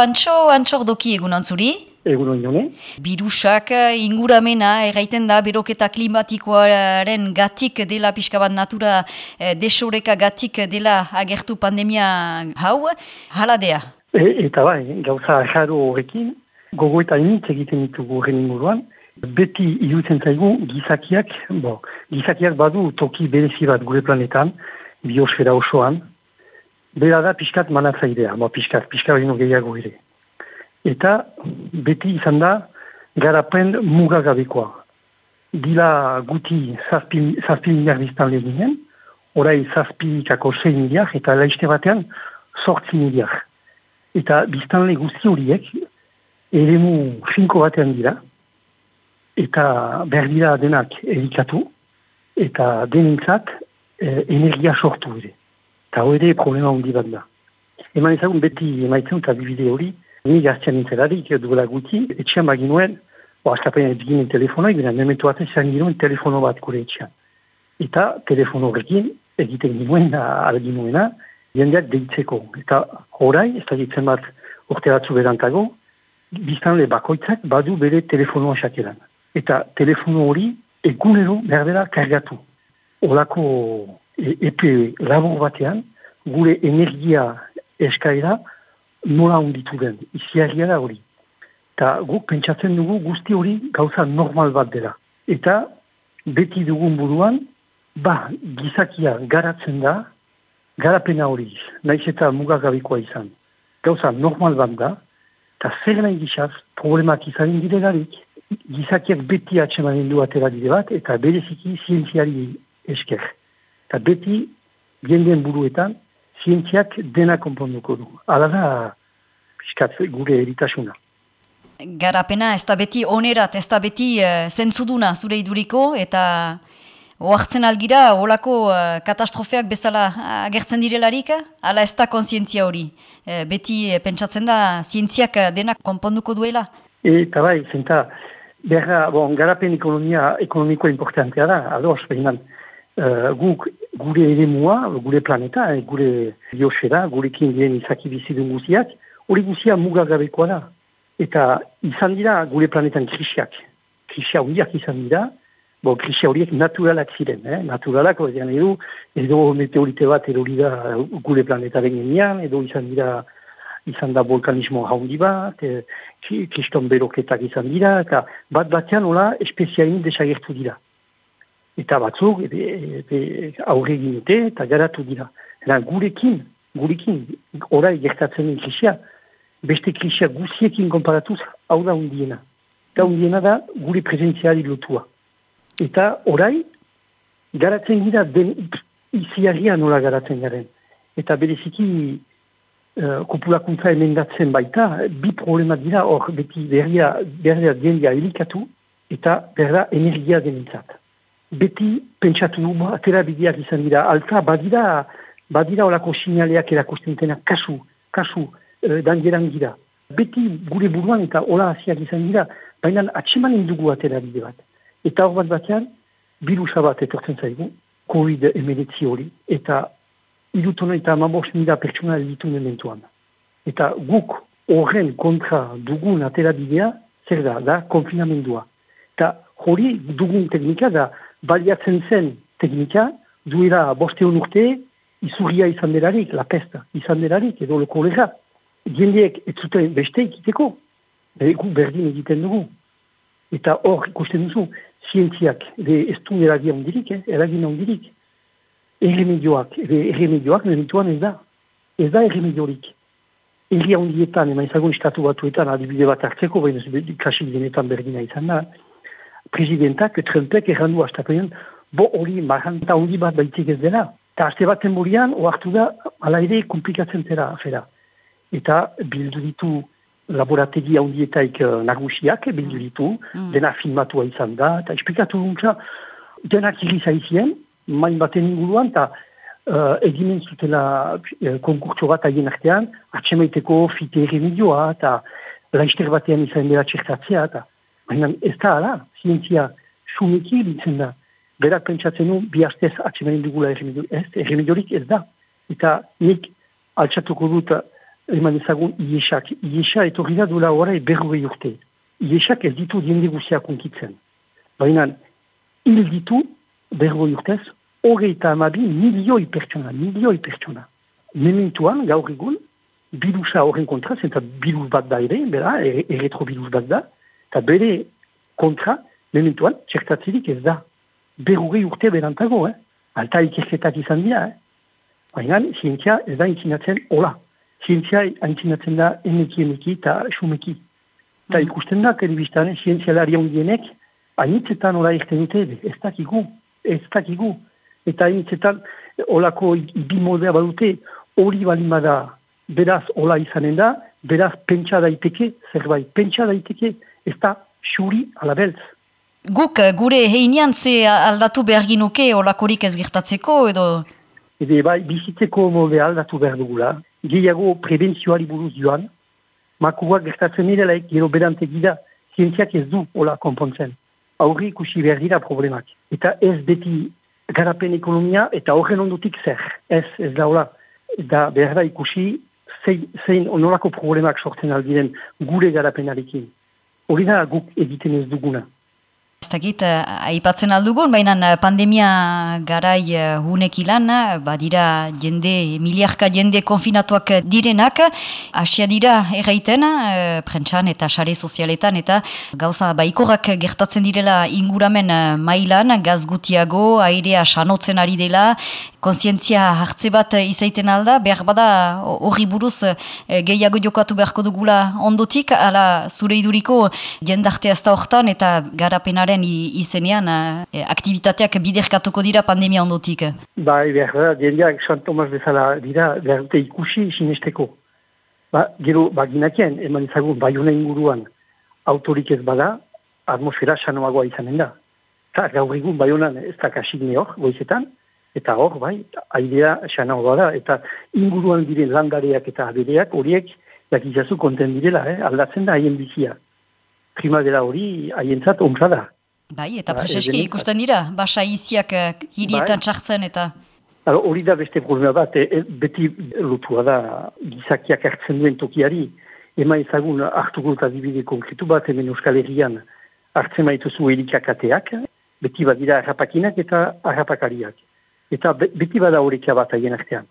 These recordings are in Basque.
Pantxo antxordoki egunon zuri? Egunon jone. Birusak inguramena erraiten da beroketa klimatikoaren gatik dela pixka bat natura eh, desoreka gatik dela agertu pandemia hau, haladea? E, eta bai, gauza jaro horrekin, gogo eta initz egiten ditugu horren inguruan, beti irutzen zaigu gizakiak, bo, gizakiak badu toki berezi bat gure planetan, biosfera osoan, bera da pixkat manatzaidea, ma pixkat, pixkat baino gehiago ere. Eta beti izan da garapen mugagabekoa. Dila guti zazpi, zazpi miliar biztan lehinen, orai zazpi kako 6 miliar, eta laiste batean sortzi miliar. Eta biztan le guzti horiek, eremu finko batean dira, eta berdira denak erikatu, eta denintzat eh, energia sortu ere. Eta hori problema hundi bat da. Eman ezagun beti emaitzen eta bibide hori, ni gaztian nintzelarik duela guti, etxean baginuen, astapen ez ginen telefonoa, ginen nementu bat ezan ginen telefono bat gure etxean. Eta telefono horrekin egiten ginen, alginuena, jendeak deitzeko. Eta horai, ez da ditzen bat urte batzu berantago, biztan le bakoitzak badu bere telefonoa xakeran. Eta telefono hori egunero berdera kargatu. Olako epe labur batean, gure energia eskaira nola onditu den, iziarria da hori. Eta guk pentsatzen dugu guzti hori gauza normal bat dela. Eta beti dugun buruan, ba, gizakia garatzen da, garapena hori, naiz eta mugagabikoa izan. Gauza normal bat da, eta zer nahi gizaz, problemak izan diregarik, gizakiak beti atxemanen du atera dire bat, eta bereziki zientziari esker. Eta beti, jendeen buruetan, zientziak dena konponduko du. Hala da, piskat, gure eritasuna. Garapena, ez da beti onerat, ez da beti uh, zentzuduna zure iduriko, eta oartzen algira, olako uh, katastrofeak bezala agertzen direlarik, ala ez da konsientzia hori. Uh, beti pentsatzen da, zientziak dena konponduko duela? Eta bai, zenta, berra, bon, garapen ekonomia, ekonomikoa importantea da, ados, behinan, uh, guk gure ere mua, gure planeta, eh, gure biosfera, gurekin dien izaki bizidun guziak, hori guzia mugagabekoa da. Eta izan dira gure planetan krisiak. Krisia horiak izan dira, bo krisia horiek naturalak ziren, eh? naturalak, edo, edo meteorite bat erori da gure planetaren genian, edo izan dira izan da volkanismo haundi bat, e, kriston beroketak izan dira, eta bat batean hola espeziain desagertu dira eta batzuk aurre egin dute eta garatu dira. Eta gurekin, gurekin, orai gertatzen den krisia, beste krisia guziekin konparatuz, hau da undiena. Eta undiena da gure prezentziari lotua. Eta orai, garatzen dira den iziagia nola garatzen garen. Eta bereziki uh, kopulakuntza emendatzen baita, bi problema dira hor beti berria, berria diendia helikatu eta berda energia denintzat beti pentsatu atera bideak izan dira, alta badira, badira olako sinaleak erakusten dena, kasu, kasu, e, dan gira. Beti gure buruan eta hola hasiak izan dira, baina atxemanen dugu atera bide bat. Eta hor bat batean, birusa bat etortzen zaigu, COVID-19 hori, eta irutona eta amabos mila pertsona ditu mementuan. Eta guk horren kontra dugun atera bidea, zer da, da konfinamendua. Eta hori dugun teknika da, baliatzen zen teknika, duela boste urte, izurria izan delarik, la pesta izan delarik, edo loko lega. Diendeek ez zuten beste ikiteko, gu berdin egiten dugu. Eta hor ikusten duzu, zientziak, ere ez du eragin ondirik, eh, eragin ondirik. Erremedioak, erremedioak, nenituan ez da. Ez da erremediorik. Erria ondietan, ema izagun estatu batuetan, adibide bat hartzeko, baina kasi denetan berdina izan da presidentak, Trumpek errandu astapenean, bo hori marranta hori bat baitik ez dela. Eta azte baten burian, oartu da, ala ere komplikatzen zera afera. Eta bildu ditu laborategi handietaik uh, nagusiak, bildu ditu, mm. dena filmatua izan da, eta esplikatu duntza, denak irriza izien, main baten inguruan, eta uh, egimen zutela uh, konkurtso bat haien artean, atxemaiteko fite remedioa, eta laizter batean izan dela txertatzea, eta Baina ez da, ala, zientzia sumeki ditzen da. Berak pentsatzen du, bi hastez atxemanen dugula erremediorik ez da. Eta nik altxatuko dut eman ezagun iesak. Iesa etorri da duela horai berrogei urte. Iesak ez ditu diende guziak unkitzen. Baina hil ditu berrogei urtez, hogeita amabi milioi pertsona, milioi pertsona. Mementuan, gaur egun, bilusa horren kontra, zenta biluz bat da ere, bera, erretro biluz bat da, eta bere kontra, mementuan, txertatzirik ez da. Berrogei urte berantago, eh? alta ikerketak izan dira, eh? Baina, zientzia ez da intzinatzen hola. Zientzia intzinatzen da emeki emeki eta sumeki. Eta mm. ikusten da, telebistan, zientzialari ondienek, hainitzetan hola irten dute, ez dakigu, ez dakigu. Eta hainitzetan, holako ibi moldea badute, hori balimada beraz hola izanen da, beraz pentsa daiteke, zerbait pentsa daiteke, ez da xuri alabeltz. Guk, gure heinean ze aldatu behar ginuke olakorik ez gertatzeko edo... Ede, bai, bizitzeko molde aldatu behar dugula. Gehiago prebentzioari buruz joan. Makuak gertatzen nirelaik, gero bedante gida, zientziak ez du hola konpontzen. Aurri ikusi behar dira problemak. Eta ez beti garapen ekonomia eta horren ondutik zer. Ez, ez da hola. Da behar da ikusi zein, zein onolako problemak sortzen aldiren gure garapenarekin. Hori da guk egiten ez duguna. Ez dakit, eh, aipatzen aldugun, baina eh, pandemia garai eh, hunek ilan, badira jende, miliarka jende konfinatuak direnak, asia dira erraiten, prentsan eta sare sozialetan, eta gauza baikorak gertatzen direla inguramen mailan, gaz gutiago, airea sanotzen ari dela, konsientzia hartze bat izaiten alda, behar bada horri buruz gehiago jokatu beharko dugula ondotik, ala zure iduriko jendarte ez da hortan eta garapenaren izenean e, aktivitateak biderkatuko dira pandemia ondotik? Bai, behar da, jendeak Sant Tomas bezala dira, behar dute ikusi sinesteko. Ba, gero, ba, ginakien, eman izagun, bai inguruan, autorik ez bada, atmosfera sanoagoa izanen da. Eta gaur egun, bai honan, ez da kasik ne hor, goizetan, eta hor, bai, aidea sanoagoa da, eta inguruan diren landareak eta abereak, horiek, jakizazu konten direla, eh? aldatzen da haien bizia. Primavera hori haientzat ontra da. Bai, eta ba, preseski ikusten dira, basa iziak uh, hirietan bai. txartzen eta... Hori da beste problema bat, e, beti lotua da gizakiak hartzen duen tokiari, ema ezagun hartuko eta dibide konkretu bat, hemen Euskal Herrian hartzen maituzu helikakateak, beti badira harrapakinak eta harrapakariak. Eta beti bada horrekia bat aien artean.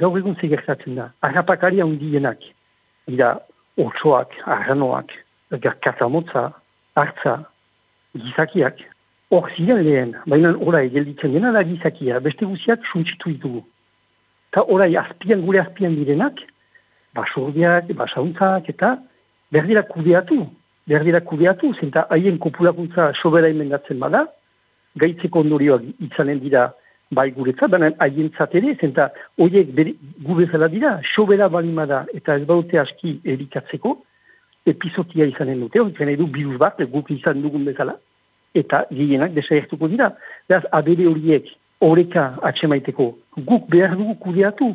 Gaur egun zegertatzen da, harrapakaria hundienak, dira otsoak, arranoak, katamotza, hartza, gizakiak, hor ziren lehen, baina orai gelditzen dena da gizakia, beste guziak suntsitu ditugu. Eta orai azpian, gure azpian direnak, basurdiak, basauntzak, eta berdira kudeatu, berdira kudeatu, zenta haien kopulakuntza sobera imendatzen bada, gaitzeko ondorioak itzanen dira bai guretza, baina haien ere, zenta horiek gu bezala dira, sobera balimada eta ez baute aski erikatzeko, epizotia izanen dute, hori nahi du birus bat, guk izan dugun bezala, eta gehienak desagertuko dira. Beraz, abere horiek horreka atxemaiteko, guk behar dugu kudeatu,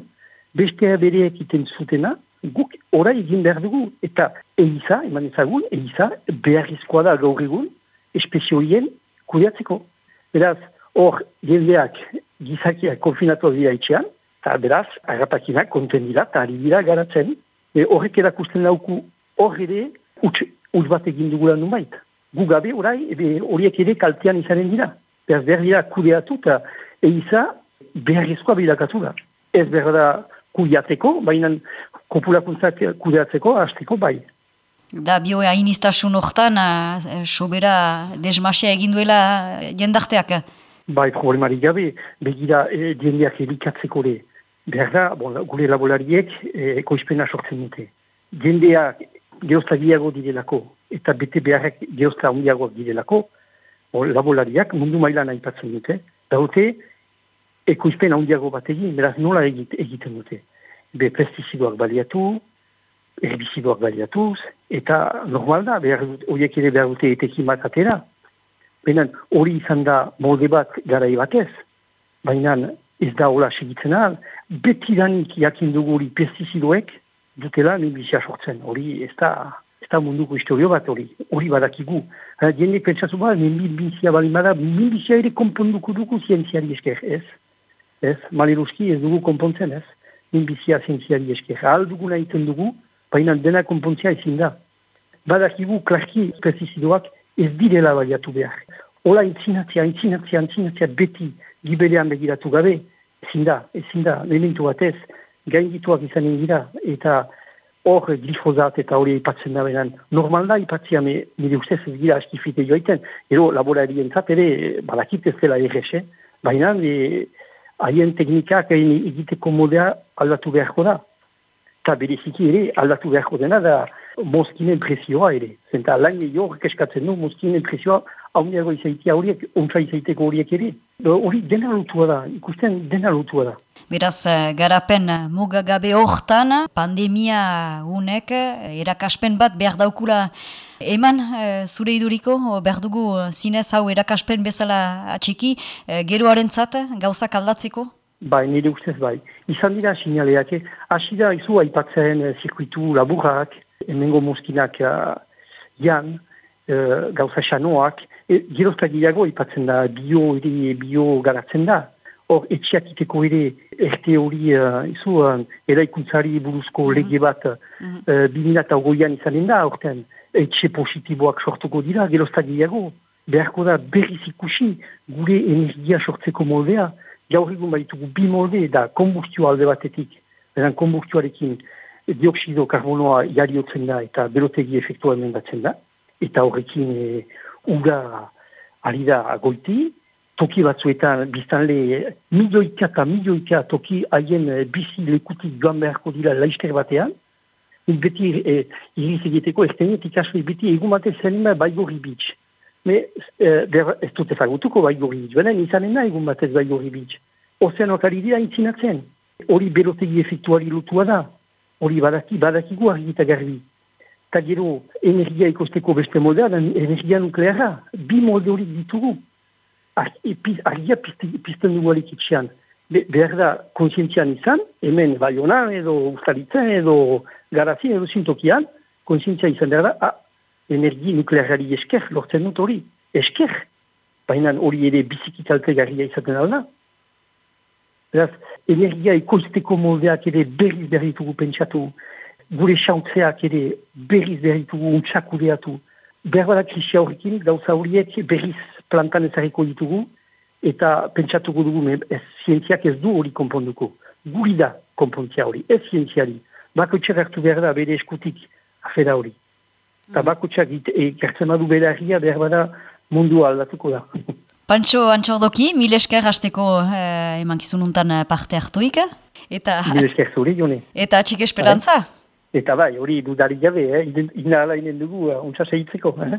beste abereek iten zutena, guk ora egin behar dugu, eta eiza, eman ezagun, eiza behar izkoa da gaur egun, espezioien kudeatzeko. Beraz, hor, jendeak, gizakiak konfinatu dira itxean, eta beraz, agapakinak konten dira, eta ari dira garatzen, e, horrek erakusten lauku hor ere, utz bat egin dugula numait. Gu gabe orai, horiek ere kaltean izanen dira. Beraz behar dira kudeatu eta eiza beharrezkoa bilakatu da. Ez behar da kudeatzeko, baina kopulakuntzak kudeatzeko, hasteko bai. Da bio hain iztasun hortan, sobera desmasia egin duela jendarteak? Bai, problemari gabe, begira e, jendeak elikatzeko le. Behar da, bon, gure labolariek e, ekoizpena sortzen dute. Jendeak geozta giago direlako, eta bete beharrek geozta ondiagoak direlako, labolariak mundu mailan aipatzen dute, daute, ekoizpen handiago bat egin, beraz nola egit, egiten dute. Be pestizidoak baliatu, herbizidoak baliatuz, eta normal da, horiek ere behar dute etekin bat atera. Benen hori izan da molde bat gara batez, baina ez da hola segitzen ahal, beti danik jakin dugu hori pestizidoek, dutela minbizia sortzen. Hori ez da, ez da munduko historio bat hori, hori badakigu. Jende pentsatu bat, minbizia bali bada, minbizia ere konponduko dugu zientziari esker, ez? Ez, maleruski ez dugu konpontzen, ez? inbizia zientziari esker. Alduguna egiten dugu, baina dena konpontzia ezin da. Badakigu klarki pestizidoak ez direla baiatu behar. Ola intzinatzia, intzinatzia, intzinatzia beti gibelean begiratu gabe, ezin da, ezin da, lehenentu batez, gaindituak izanen dira, eta hor glifozat eta hori ipatzen da benan. Normal da ipatzia, me, nire ustez ez gira askifite joaiten, ero laborarien zat ere, badakit ez dela errexe, baina e, haien teknikak egiteko modea aldatu beharko da. Eta bereziki ere aldatu beharko dena da mozkinen presioa ere. Zenta lan gehiago keskatzen du mozkinen presioa hauniago izaitia horiek, ontsa izaiteko horiek ere. Hori dena lutua da, ikusten dena lutua da. Beraz, eh, garapen mugagabe hortan, pandemia unek, eh, erakaspen bat behar daukula eman eh, zure iduriko, behar dugu zinez hau erakaspen bezala atxiki, geroaren zat, gauzak aldatzeko? Bai, nire ustez bai. Izan dira sinaleak, hasi da izu aipatzen zirkuitu laburrak, emengo mozkinak jan, gauza xanoak, e, geroztak aipatzen da bio, bio garatzen da, hor etxiakiteko ere erte hori uh, izu uh, eraikuntzari buruzko mm -hmm. lege bat uh, mm -hmm. eta ogoian izanen da orten etxe positiboak sortuko dira gerozta gehiago. Beharko da berriz ikusi gure energia sortzeko moldea. Gaur egun baitugu bi molde da kombustio alde batetik. Eran kombustioarekin dioksido karbonoa jariotzen da eta berotegi efektua hemen batzen da eta horrekin e, uga ari da goiti toki batzuetan biztanle milioika eta milioika toki haien eh, bizi lekutik joan beharko dira laister batean. Beti e, iriz egiteko estenet ikasle beti egun batez zenima baigorri bitx. Me, e, ez dute fagutuko baigorri bitx, baina izanen da egun batez baigorri bitx. Ozeanok ari dira intzinatzen. Hori berotegi efektuari lutua da. Hori badaki, badakigu argita garbi. Ta gero, energia ikosteko beste moldea, energia nukleara. Bi molde hori ditugu argia pizten dugu alik itxean. Be, behar da, konsientzian izan, hemen baiona edo ustaritzen edo garazin edo zintokian, konsientzia izan behar da, ah, energi nuklearari esker, lortzen dut hori, esker. Baina hori ere biziki kalte garria izaten alda. Beraz, energia ekoizteko moldeak ere berriz berritugu pentsatu, gure xautzeak ere berriz berritugu untxakudeatu, behar bada krisia horrekin, gauza horiek berriz plantan ezarriko ditugu, eta pentsatuko dugu, ez zientziak ez du hori konponduko. Guri da konpontzia hori, ez zientziari. Bako txak hartu behar da, bere eskutik, afera hori. Eta mm. bako txak e, gertzen badu bere ahia, behar bada mundu aldatuko da. Pantxo Antxordoki, mil esker hasteko eh, eman kizununtan eh, parte hartuik. Eta, mil esker zuri, jone. Eta atxik esperantza? Eta bai, hori dudari gabe, eh? ina ala inen dugu, uh, untsa segitzeko. Eh?